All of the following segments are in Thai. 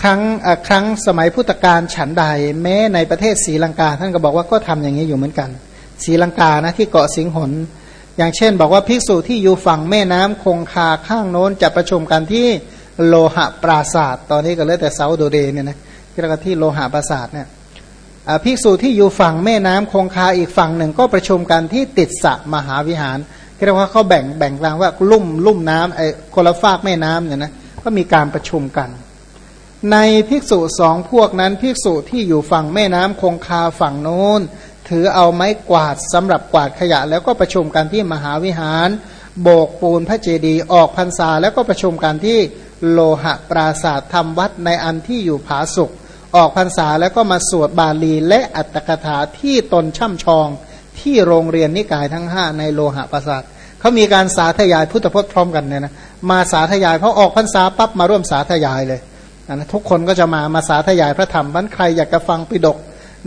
ครั้งครั้งสมัยพุทธกาลฉันใด แม้ในประเทศศรีลังกา ท่านก็บอกว่าก็ทำอย่างนี้อยู่เหมือนกันศรีลังกานะที่เกาะสิงหนอย่างเช่น บอกว่าภิกษุที่อยู่ฝั่งแม่น้ำคงคาข้างโน้นจะประชุมกันที่โลหะปราศาสตร์ตอนนี้ก็เลยแต่เซาโดเดเนี่ยนะที่เรียกที่โลหะปราศาสตร์เนี่ยภิกษุที่อยู่ฝั่งแม่น้ำคงคาอีกฝั่งหนึ่งก็ประชุมกันที่ติดสะมหาวิหารเรียกว่าเขาแบ่งแบ่งกลางว่าลุ่มลุ่มน้ำไอ้คนละฟากแม่น้ำเนี่ยนะก็มีการประชุมกัน ในภิกษุสองพวกนั้นภิกษุที่อยู่ฝั่งแม่น้ำคงคาฝั่งโน้น ถือเอาไม้กวาดสำหรับกวาดขยะ แล้วก็ประชุมกันที่มหาวิหาร โบกปูนพระเจดีย์ออกพรรษาแล้วก็ประชุมกันที่โลหะปราศาสตร์ทำวัดในอันที่อยู่ผาสุกออกพรรษาแล้วก็มาสวดบาลีและอัตถกถาที่ตนช่ำชอง ที่โรงเรียนนิกายทั้งห้าในโลหะปราศาสตร์เขามีการสาธยายพุทธพจน์พร้อมกันเนี่ยนะมาสาธยายเพราะออกพรรษาปั๊บมาร่วมสาธยายเลย นะทุกคนก็จะมามาสาธยายพระธรรมบันใครอยากจะฟังปิดก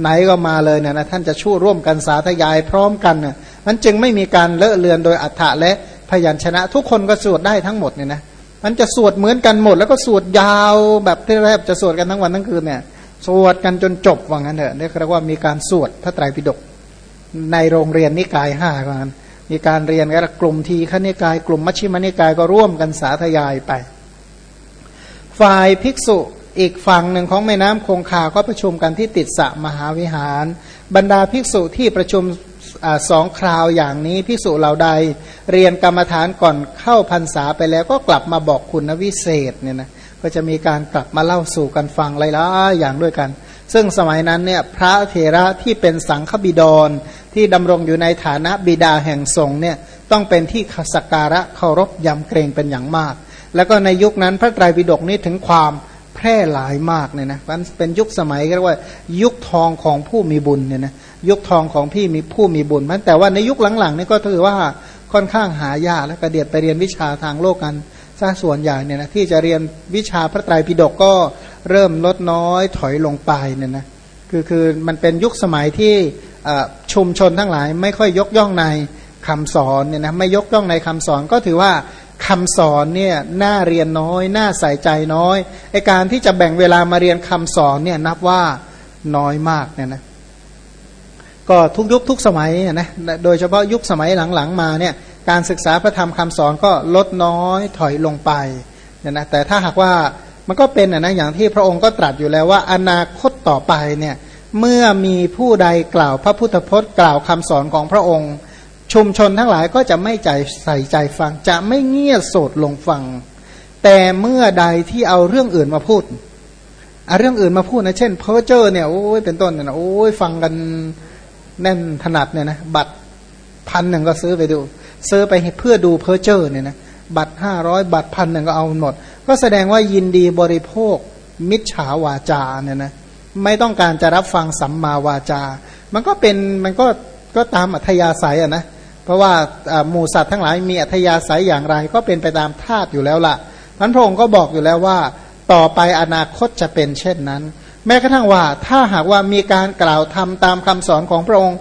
ไหนก็มาเลยเนี่ยนะท่านจะช่วยร่วมกันสาธยายพร้อมกันเนี่ยมันจึงไม่มีการเลอะเลือนโดยอัฏฐะและพยัญชนะ ทุกคนก็สวดได้ทั้งหมดเนี่ยนะมันจะสวดเหมือนกันหมด แล้วก็สวดยาวแบบที่แรกจะสวดกันทั้งวันทั้งคืนเนี่ยสวดกันจนจบว่างั้นเถอะเรียกว่ามีการสวดพระไตรปิฎกในโรงเรียนนิกายห้าว่างั้นมีการเรียนกันกลุ่มทีฆนิกาย กลุ่มมัชชิมนิกายก็ร่วมกันสาธยายไป ฝ่ายภิกษุอีกฝั่งหนึ่งของแม่น้ำคงคาก็ประชุมกันที่ติดสะมหาวิหาร บรรดาภิกษุที่ประชุมอสองคราวอย่างนี้ภิกษุเหล่าใด เรียนกรรมฐานก่อนเข้าพรรษาไปแล้วก็กลับมาบอกคุณวิเศษเนี่ยนะก็จะมีการกลับมาเล่าสู่กันฟังหลายๆอย่างด้วยกัน ซึ่งสมัยนั้นเนี่ยพระเถระที่เป็นสังฆบิดรที่ดำรงอยู่ในฐานะบิดาแห่งสงฆ์เนี่ยต้องเป็นที่สักการะเคารพยำเกรงเป็นอย่างมาก แล้วก็ในยุคนั้นพระไตรปิฎกนี้ถึงความแพร่หลายมากเนี่ยนะมันเป็นยุคสมัยเรียกว่า ยุคทองของผู้มีบุญเนี่ยนะยุคทองของพี่มีผู้มีบุญมันแต่ว่าในยุคหลังๆนี่ก็ถือว่าค่อนข้างหายากและกระเดียดไปเรียนวิชาทางโลกกันซะส่วนใหญ่เนี่ยนะที่จะเรียนวิชาพระไตรปิฎกก็เริ่มลดน้อยถอยลงไปเนี่ยนะคือคือมันเป็นยุคสมัยที่ชุมชนทั้งหลายไม่ค่อยยกย่องในคำสอนเนี่ยนะไม่ยกย่องในคำสอนก็ถือว่า คำสอนเนี่ยน่าเรียนน้อย น่าใส่ใจน้อยไอการที่จะแบ่งเวลามาเรียนคำสอนเนี่ยนับว่าน้อยมากเนี่ยนะก็ทุกยุคทุกสมัยนะโดยเฉพาะยุคสมัยหลังๆมาเนี่ยการศึกษาพระธรรมคำสอนก็ลดน้อยถอยลงไปเนี่ยนะแต่ถ้าหากว่ามันก็เป็นนะอย่างที่พระองค์ก็ตรัสอยู่แล้วว่า อนาคตต่อไปเนี่ยเมื่อมีผู้ใดกล่าวพระพุทธพจน์กล่าวคำสอนของพระองค์ ชุมชนทั้งหลายก็จะไม่ใจใส่ใจฟัง จะไม่เงียบโสดลงฟัง แต่เมื่อใดที่เอาเรื่องอื่นมาพูดเอาเรื่องอื่นมาพูดนะเช่นเพอร์เจอร์เนี่ยโอ้ยเป็นต้นเนี่ยโอ้ยฟังกันแน่นถนัดเนี่ยนะบัตรพันหนึ่งก็ซื้อไปดู ซื้อไปเพื่อดูเพอร์เจอร์เนี่ยนะบัตรห้าร้อยบัตรพันหนึ่งก็เอาหมด ก็แสดงว่ายินดีบริโภค มิจฉาวาจาเนี่ยนะไม่ต้องการจะรับฟังสัมมาวาจา มันก็เป็นมันก็ก็ตามอัธยาศัยอะนะ เพราะว่าหมูสัตว์ทั้งหลายมีอัธยาศัยอย่างไร ก็เป็นไปตามธาตุอยู่แล้วละ่ะพันพระองค์ก็บอกอยู่แล้วว่า ต่อไปอนาคตจะเป็นเช่นนั้น แม้กระทั่งว่าถ้าหากว่ามีการกล่าวทำตามคำสอนของพระองค์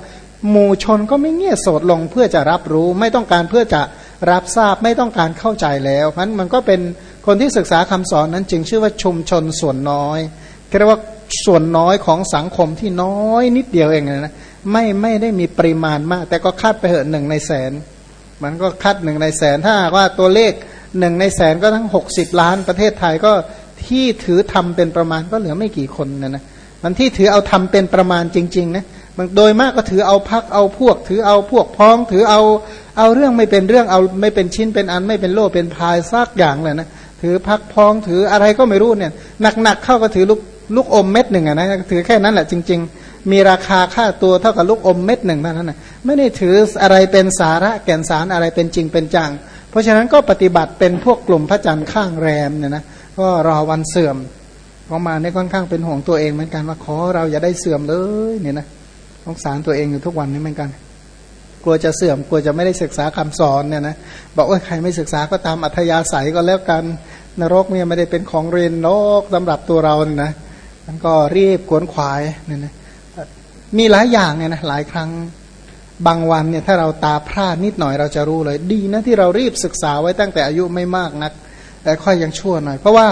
หมู่ชนก็ไม่เงียยโสดลงเพื่อจะรับรู้ ไม่ต้องการเพื่อจะรับทราบไม่ต้องการเข้าใจแล้วเพราะนั้นมันก็เป็นคนที่ศึกษาคำสอนนั้นจึงชื่อว่าชุมชนส่วนน้อยเรียกว่าส่วนน้อยของสังคมที่น้อยนิดเดียวเองนะ ไม่ไม่ได้มีปริมาณมาก แต่ก็คาดไปเหอะหนึ่งในแสน มันก็คาดหนึ่งในแสน ถ้าว่าตัวเลขหนึ่งในแสนก็ทั้งหกสิบล้านประเทศไทยก็ที่ถือทำเป็นประมาณก็เหลือไม่กี่คนนะนะมันที่ถือเอาทำเป็นประมาณจริงๆนะมันโดยมากก็ถือเอาพักเอาพวก ถือเอาพวกพ้อง ถือเอาเอาเรื่องไม่เป็นเรื่องเอาไม่เป็นชิ้นเป็นอันไม่เป็นโลเป็นพายซากอย่างเลยนะถือพักพ้องถืออะไรก็ไม่รู้เนี่ยหนักๆเข้าก็ถือลูกลูกอมเม็ดหนึ่งอะนะถือแค่นั้นแหละจริง ๆ มีราคาค่าตัวเท่ากับลูกอมเม็ดหนึ่งเท่านั้นนะไม่ได้ถืออะไรเป็นสาระแก่นสารอะไรเป็นจริงเป็นจัง เพราะฉะนั้นก็ปฏิบัติเป็นพวกกลุ่มพระจันทร์ข้างแรมเนี่ยนะก็รอวันเสื่อมพอมาในค่อนข้างเป็นห่วงตัวเองเหมือนกันว่าขอเราอย่าได้เสื่อมเลยเนี่ยนะสงสารตัวเองอยู่ทุกวันนี้เหมือนกัน กลัวจะเสื่อมกลัวจะไม่ได้ศึกษาคำสอนเนี่ยนะบอกว่าใครไม่ศึกษาก็ตามอัธยาศัยก็แล้วกันนรกเนี่ยไม่ได้เป็นของเรียนนกสำหรับตัวเราเนี่ยนะมันก็รีบขวนขวายเนี่ยนะ มีหลายอย่างเนี่ยนะหลายครั้งบางวันเนี่ยถ้าเราตาพร่านิดหน่อยเราจะรู้เลยดีนะที่เรารีบศึกษาไว้ตั้งแต่อายุไม่มากนัก แต่ค่อยยังชั่วหน่อย เพราะว่า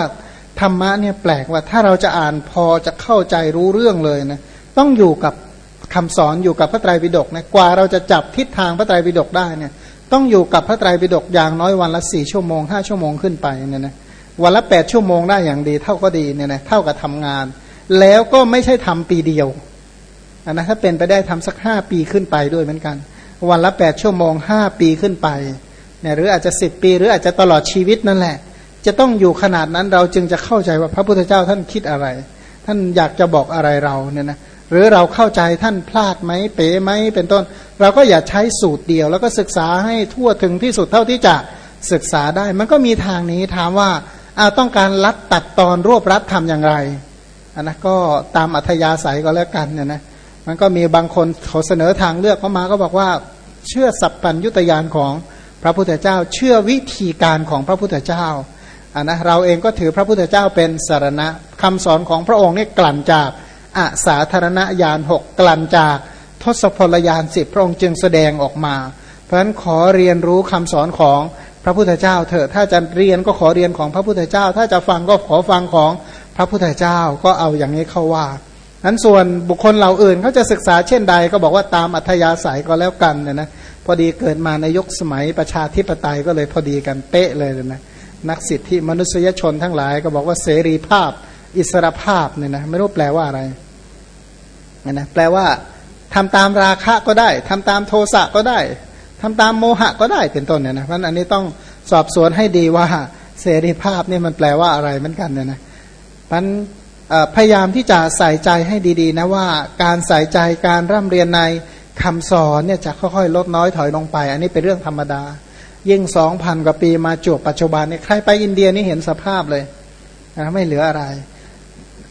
ธรรมะเนี่ยแปลกว่าถ้าเราจะอ่านพอจะเข้าใจรู้เรื่องเลยนะต้องอยู่กับคำสอนอยู่กับพระไตรปิฎกนะกว่าเราจะจับทิศทางพระไตรปิฎกได้เนี่ยต้องอยู่กับพระไตรปิฎกอย่างน้อยวันละสี่ชั่วโมงห้าชั่วโมงขึ้นไปเนี่ยนะวันละแปดชั่วโมงได้อย่างดีเท่าก็ดีเนี่ยนะเท่ากับทำงาน แล้วก็ไม่ใช่ทำปีเดียว นนะถ้าเป็นไปได้ทำสักห้าปีขึ้นไปด้วยเหมือนกัน วันละแปดชั่วโมงห้าปีขึ้นไปเนี่ยหรืออาจจะสิบปี หรืออาจจะตลอดชีวิตนั่นแหละ จะต้องอยู่ขนาดนั้นเราจึงจะเข้าใจว่าพระพุทธเจ้าท่านคิดอะไร ท่านอยากจะบอกอะไรเราเนี่ยนะหรือเราเข้าใจท่านพลาดไหมเป๋ไหมเป็นต้น เราก็อย่าใช้สูตรเดียว แล้วก็ศึกษาให้ทั่วถึงที่สุดเท่าที่จะศึกษาได้ มันก็มีทางนี้ถามว่าอาต้องการรัดตัดตอนรวบรัดทำอย่างไรอันนะก็ตามอัธยาศัยก็แล้วกันเนี่ยนะ มันก็มีบางคนเขาเสนอทางเลือกเข้ามาก็บอกว่า เชื่อสัพพัญยุตยานของพระพุทธเจ้า เชื่อวิธีการของพระพุทธเจ้าอันนะเราเองก็ถือพระพุทธเจ้าเป็นสารณะคำสอนของพระองค์นี่กลั่นจากอาสาธารณญาณหกกลั่นจากทศพลยานสิบพระองค์จึงแสดงออกมา เพราะฉะนั้นขอเรียนรู้คำสอนของพระพุทธเจ้าเถอะถ้าจะเรียนก็ขอเรียนของพระพุทธเจ้า ถ้าจะฟังก็ขอฟังของพระพุทธเจ้าก็เอาอย่างนี้เข้าว่า นั้นส่วนบุคคลเหล่าอื่นเขาจะศึกษาเช่นใดก็บอกว่าตามอัธยาศัยก็แล้วกันเนี่ยนะพอดีเกิดมาในยุคสมัยประชาธิปไตยก็เลยพอดีกันเป๊ะเลยนะนักสิทธิมนุษยชนทั้งหลายก็บอกว่าเสรีภาพ อิสรภาพเนี่ยนะไม่รู้แปลว่าอะไรนะแปลว่าทำตามราคะก็ได้ทำตามโทสะก็ได้ทำตามโมหะก็ได้เป็นต้นเนี่ยนะเพราะอันนี้ต้องสอบสวนให้ดีว่าเสรีภาพนี่มันแปลว่าอะไรเหมือนกันเนี่ยนะมัน พยายามที่จะใส่ใจให้ดีๆนะว่าการใส่ใจการร่ำเรียนในคำสอนเนี่ยจะค่อยๆ ลดน้อยถอยลงไป อันนี้เป็นเรื่องธรรมดา ยิ่งสองพันกว่าปีมาจวบปัจจุบันเนี่ยใครไปอินเดียนี่เห็นสภาพเลยนะไม่เหลืออะไร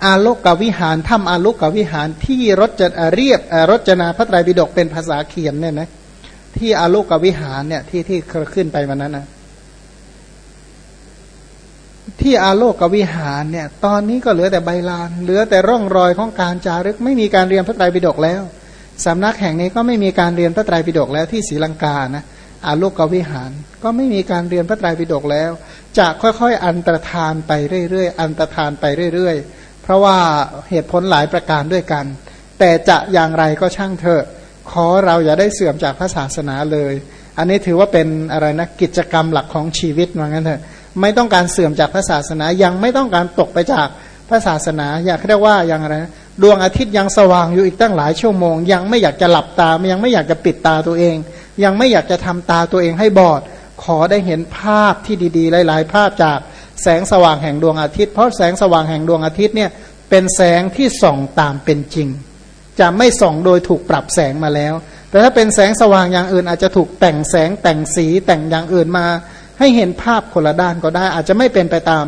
อาลุกกวิหารถ้ำอาลุกกวิหารที่รจเรียบรจนาพระไตรปิฎกเป็นภาษาเขียนเนี่ยนะที่อาลุกกวิหารเนี่ยที่ที่ขึ้นไปวันนั้นนะ ที่อาโลกกวิหารเนี่ย ตอนนี้ก็เหลือแต่ใบลาน เหลือแต่ร่องรอยของการจารึก ไม่มีการเรียนพระไตรปิฎกแล้วสำนักแห่งนี้ก็ไม่มีการเรียนพระไตรปิฎกแล้วที่ศรีลังกานะอาโลกวิหาร ก็ไม่มีการเรียนพระไตรปิฎกแล้ว จะค่อยๆ อันตรธานไปเรื่อยๆ อันตรธานไปเรื่อยๆ เพราะว่าเหตุผลหลายประการด้วยกัน แต่จะอย่างไรก็ช่างเถอะ ขอเราอย่าได้เสื่อมจากพระศาสนาเลย อันนี้ถือว่าเป็นอะไรนะกิจกรรมหลักของชีวิตว่างั้นเถอะ ไม่ต้องการเสื่อมจากพระศาสนา ยังไม่ต้องการตกไปจากพระศาสนา อยากเรียกว่าอย่างไรดวงอาทิตย์ยังสว่างอยู่อีกตั้งหลายชั่วโมง ยังไม่อยากจะหลับตายังไม่อยากจะปิดตาตัวเอง ยังไม่อยากจะทำตาตัวเองให้บอด ขอได้เห็นภาพที่ดีๆ หลาย ๆ ภาพจากแสงสว่างแห่งดวงอาทิตย์ เพราะแสงสว่างแห่งดวงอาทิตย์เนี่ยเป็นแสงที่ส่องตามเป็นจริง จะไม่ส่องโดยถูกปรับแสงมาแล้ว แต่ถ้าเป็นแสงสว่างอย่างอื่นอาจจะถูกแต่งแสงแต่งสีแต่งอย่างอื่นมา ให้เห็นภาพคนละด้านก็ได้ อาจจะไม่เป็นไปตาม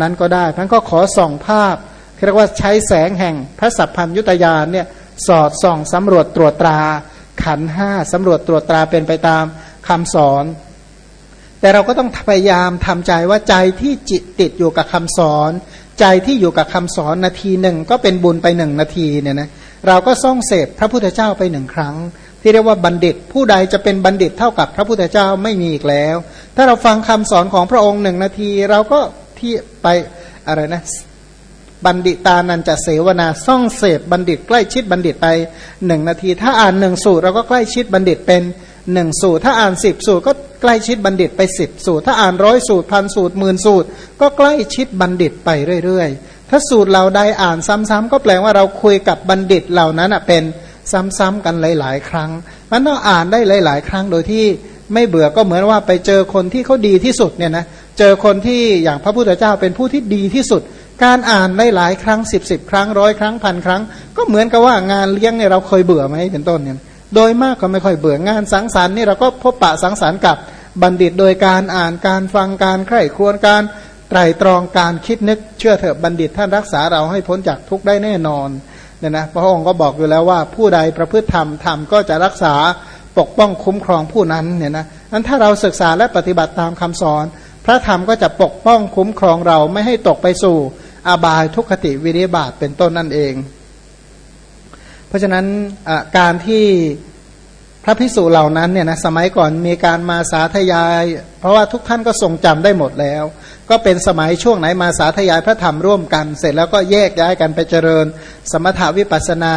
นั้นก็ได้ท่านก็ขอส่องภาพเรียกว่าใช้แสงแห่งพระสัพพัญยุตยานเนี่ยสอดส่องสำรวจตรวจตราขันห้าสำรวจตรวจตราเป็นไปตามคำสอน แต่เราก็ต้องพยายามทำใจว่าใจที่จิตติดอยู่กับคำสอน ใจที่อยู่กับคำสอนนาทีหนึ่งก็เป็นบุญไปหนึ่งนาทีเนี่ยนะเราก็ส่องเสพพระพุทธเจ้าไปหนึ่งครั้ง ที่เรียกว่าบัณฑิต ผู้ใดจะเป็นบัณฑิตเท่ากับพระพุทธเจ้าไม่มีอีกแล้ว ถ้าเราฟังคำสอนของพระองค์หนึ่งนาที เราก็ที่ไปอะไรนะบัณฑิตานันจะเสวนาซ่องเสพบัณฑิตใกล้ชิดบัณฑิตไปหนึ่งนาที ถ้าอ่านหนึ่งสูตรเราก็ใกล้ชิดบัณฑิตเป็นหนึ่งสูตร ถ้าอ่านสิบสูตรก็ใกล้ชิดบัณฑิตไปสิบสูตร ถ้าอ่านร้อยสูตรพันสูตรหมื่นสูตร ก็ใกล้ชิดบัณฑิตไปเรื่อยๆ ถ้าสูตรเราได้อ่านซ้ำๆก็แปลว่าเราคุยกับบัณฑิตเหล่านั้นเป็น ซ้ำๆกันหลาย ๆ ครั้งมันต้องอ่านได้หลาย ๆ ครั้งโดยที่ไม่เบื่อก็เหมือนว่าไปเจอคนที่เขาดีที่สุดเนี่ยนะเจอคนที่อย่างพระพุทธเจ้าเป็นผู้ที่ดีที่สุด การอ่านได้หลายครั้งสิบสิบครั้งร้อยครั้งพันครั้ง ก็เหมือนกับว่างานเลี้ยงเนี่ยเราเคยเบื่อไหมเป็นต้นเนี่ยโดยมากก็ไม่ค่อยเบื่องานสังสรรค์นี่เราก็พบปะสังสรรค์กับบัณฑิตโดยการอ่านการฟังการใคร่ควรการไตรตรองการคิดนึกเชื่อเถอะบัณฑิตท่านรักษาเราให้พ้นจากทุกข์ได้แน่นอน เนี่ยนะพระองค์ก็บอกอยู่แล้วว่าผู้ใดประพฤติธรรมธรรมก็จะรักษาปกป้องคุ้มครองผู้นั้นเนี่ยนะนั้นถ้าเราศึกษาและปฏิบัติตามคำสอน พระธรรมก็จะปกป้องคุ้มครองเราไม่ให้ตกไปสู่อาบายทุกขติวิริบาตเป็นต้นนั่นเอง เพราะฉะนั้นการที่พระพิสุเหล่านั้นเนี่ยนะสมัยก่อนมีการมาสาธยาย เพราะว่าทุกท่านก็ทรงจำได้หมดแล้ว ก็เป็นสมัยช่วงไหนมาสาธยายพระธรรมร่วมกัน เสร็จแล้วก็แยกย้ายกันไปเจริญ สมถาวิปัสนา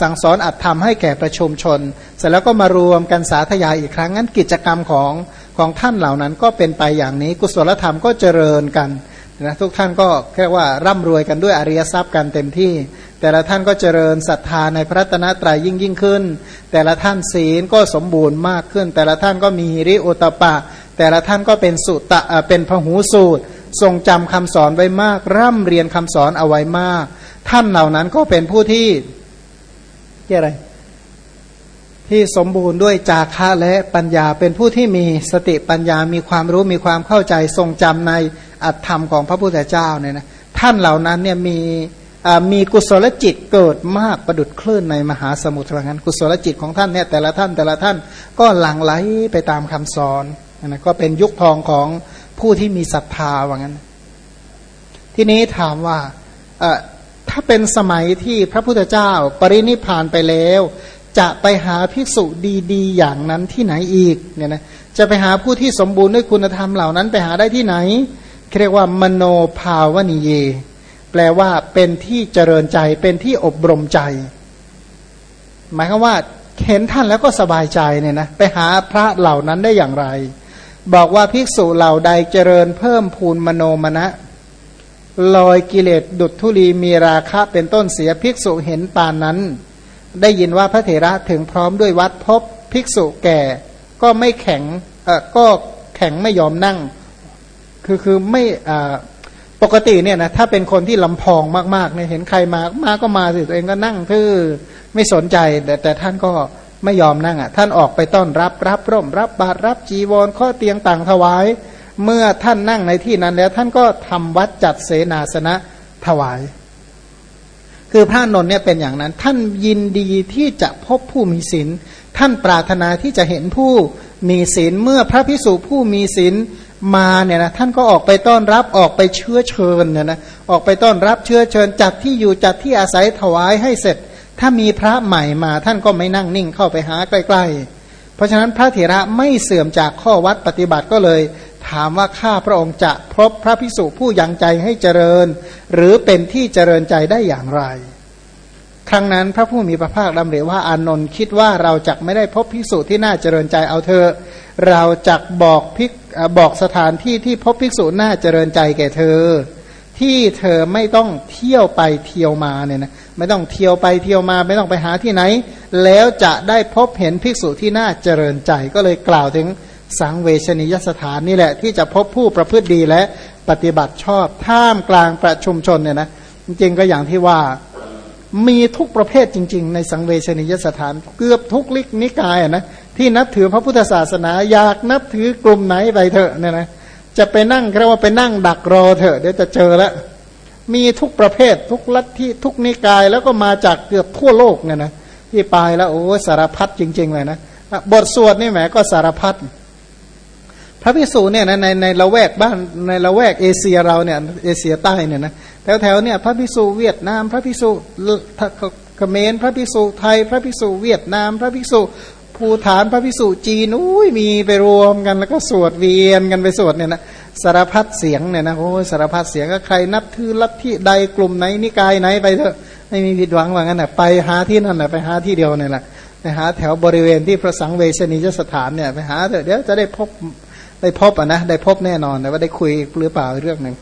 สั่งสอนอัตธรรมให้แก่ประชุมชน เสร็จแล้วก็มารวมกันสาธยายอีกครั้งงั้นกิจกรรมของของท่านเหล่านั้นก็เป็นไปอย่างนี้ กุศลธรรมก็เจริญกันนะทุกท่านก็แค่ว่าร่ำรวยกันด้วยอริยทรัพย์กันเต็มที่ แต่ละท่านก็เจริญศรัทธาในพระตนะตรายยิ่งยิ่งขึ้น แต่ละท่านศีลก็สมบูรณ์มากขึ้น แต่ละท่านก็มีริโอตปะ แต่ละท่านก็เป็นสุตะเป็นพหูสูตร ทรงจำคำสอนไว้มาก ร่ำเรียนคำสอนเอาไว้มาก ท่านเหล่านั้นก็เป็นผู้ที่ที่อะไร ที่สมบูรณ์ด้วยจาคะและปัญญา เป็นผู้ที่มีสติปัญญามีความรู้มีความเข้าใจทรงจำในอัตธรรมของพระพุทธเจ้าเนี่ยนะท่านเหล่านั้นเนี่ยมีมีกุศลจิตเกิดมากประดุดคลื่นในมหาสมุทรงั้น กุศลจิตของท่านเนี่ยแต่ละท่านแต่ละท่านก็หลั่งไหลไปตามคำสอน นะก็เป็นยุคทองของผู้ที่มีศรัทธาว่างั้น ทีนี้ถามว่าถ้าเป็นสมัยที่พระพุทธเจ้าปรินิพานไปแล้ว จะไปหาภิกษุดีๆ อย่างนั้นที่ไหนอีกเนี่ยนะจะไปหาผู้ที่สมบูรณ์ด้วยคุณธรรมเหล่านั้นไปหาได้ที่ไหนเรียกว่ามโนภาวนิเย แปลว่าเป็นที่เจริญใจเป็นที่อบรมใจ หมายความว่าเห็นท่านแล้วก็สบายใจเนี่ยนะไปหาพระเหล่านั้นได้อย่างไร บอกว่าภิกษุเหล่าใดเจริญเพิ่มพูนมโนมณะลอยกิเลสดุจทุลีมีราคะเป็นต้นเสียภิกษุเห็นปานนั้น ได้ยินว่าพระเถระถึงพร้อมด้วยวัดพบภิกษุแก่ ก็ไม่แข็งเออก็แข็งไม่ยอมนั่ง คือคือไม่อ่าปกติเนี่ยนะถ้าเป็นคนที่ลำพองมากๆเนี่ยเห็นใครมามาก็มาสิตัวเองก็นั่งทื่อไม่สนใจแต่แต่ท่านก็ ไม่ยอมนั่งอะ ท่านออกไปต้อนรับรับร่ม รับบาตรรับจีวรข้อเตียงต่างถวาย เมื่อท่านนั่งในที่นั้นแล้ว ท่านก็ทำวัดจัดเสนาสนะถวาย คือพระนนท์เนี่ยเป็นอย่างนั้น ท่านยินดีที่จะพบผู้มีศีลท่านปรารถนาที่จะเห็นผู้มีศีลเมื่อพระพิสุผู้มีศีลมาเนี่ยนะท่านก็ออกไปต้อนรับออกไปเชื้อเชิญเนี่ยนะออกไปต้อนรับเชื้อเชิญจัดที่อยู่จัดที่อาศัยถวายให้เสร็จ ถ้ามีพระใหม่มาท่านก็ไม่นั่งนิ่งเข้าไปหาใกล้ๆ เพราะฉะนั้นพระเถระไม่เสื่อมจากข้อวัดปฏิบัติก็เลย ถามว่าข้าพระองค์จะพบพระพิสุผู้ยังใจให้เจริญ หรือเป็นที่เจริญใจได้อย่างไร ครั้งนั้นพระผู้มีพระภาคดำเรว่าอานนท์คิดว่าเราจะไม่ได้พบพิสุที่น่าเจริญใจเอาเธอ เราจะบอกพิกบอกสถานที่ที่พบภิกษุน่าเจริญใจแก่เธอ ที่เธอไม่ต้องเที่ยวไปเที่ยวมาเนี่ยนะไม่ต้องเที่ยวไปเที่ยวมา ไม่ต้องไปหาที่ไหน แล้วจะได้พบเห็นภิกษุที่น่าเจริญใจก็เลยกล่าวถึงสังเวชนียสถานนี่แหละ ที่จะพบผู้ประพฤติดีและปฏิบัติชอบท่ามกลางประชุมชนเนี่ยนะจริงๆก็อย่างที่ว่ามีทุกประเภทจริง ๆ ในสังเวชนียสถานเกือบทุกลิกนิกายนะที่นับถือพระพุทธศาสนาอยากนับถือกลุ่มไหนไปเถอะเนี่ยนะ จะไปนั่งเรียกว่าไปนั่งดักรอเถอะเดี๋ยวจะเจอแล้วมีทุกประเภททุกลัทธิทุกนิกายแล้วก็มาจากเกือบทั่วโลกเนี่ยนะที่ไปแล้วโอ้สารพัดจริง ๆ เลยนะบทสวดนี่แหมก็สารพัดพระพิสูจเนี่ยนะในในละแวกบ้านในละแวกเอเชียเราเนี่ยเอเชียใต้เนี่ยนะแถวแถวเนี่ยพระพิสูจเวียดนาม พระพิสูจเขมรพระพิสูจไทย พระพิสูจเวียดนาม พระพิสูจ ภูฐานพระพิสูจจีนอุ้ยมีไปรวมกันแล้วก็สวดเวียนกันไปสวดเนี่ยนะสารพัดเสียงเนี่ยนะโอ้สารพัดเสียงก็ใครนับถือลัทธิใดกลุ่มไหนนิกายไหนไปเถอะไม่มีผิดหวังว่างั้นนะไปหาที่นั่นนะไปหาที่เดียวเนี่ยแหละไปหาแถวบริเวณที่พระสังเวชนียสถานเนี่ยไปหาเถอะเดี๋ยวจะได้พบได้พบอะนะได้พบแน่นอนแต่ว่าได้คุยหรือเปล่าเรื่องหนึ่ง